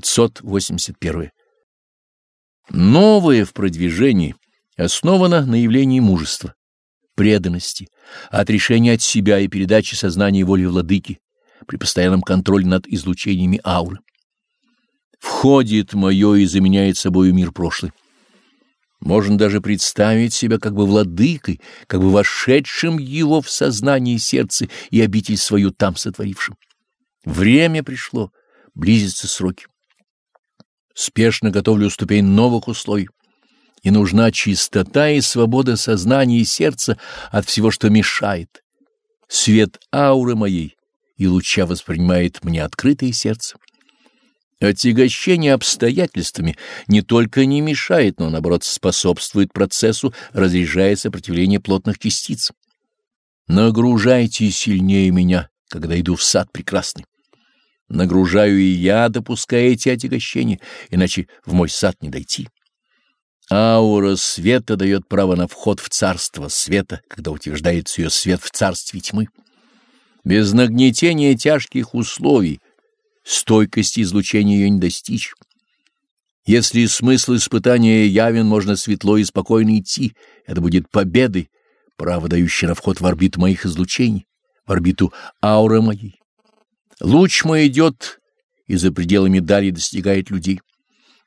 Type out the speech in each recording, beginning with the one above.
581. Новое в продвижении основано на явлении мужества, преданности, отрешения от себя и передачи сознания воли владыки при постоянном контроле над излучениями ауры. Входит мое и заменяет собою мир прошлый. Можно даже представить себя как бы владыкой, как бы вошедшим его в сознание и сердце и обитель свою там сотворившим. Время пришло, близятся сроки. Спешно готовлю ступень новых условий. И нужна чистота и свобода сознания и сердца от всего, что мешает. Свет ауры моей и луча воспринимает мне открытое сердце. Отягощение обстоятельствами не только не мешает, но, наоборот, способствует процессу, разряжая сопротивление плотных частиц. Нагружайте сильнее меня, когда иду в сад прекрасный. Нагружаю и я, допуская эти отягощения, иначе в мой сад не дойти. Аура света дает право на вход в царство света, когда утверждается ее свет в царстве тьмы. Без нагнетения тяжких условий стойкости излучения ее не достичь. Если смысл испытания явен, можно светло и спокойно идти. Это будет победой, право дающей на вход в орбиту моих излучений, в орбиту ауры моей. Луч мой идет и за пределами дали достигает людей.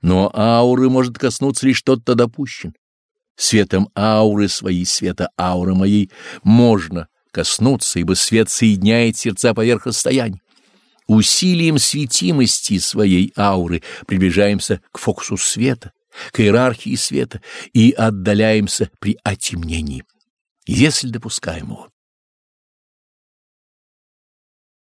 Но ауры может коснуться лишь тот-то допущен. Светом ауры своей, света ауры моей можно коснуться, ибо свет соединяет сердца поверх расстояний. Усилием светимости своей ауры приближаемся к фокусу света, к иерархии света и отдаляемся при отемнении, если допускаем его.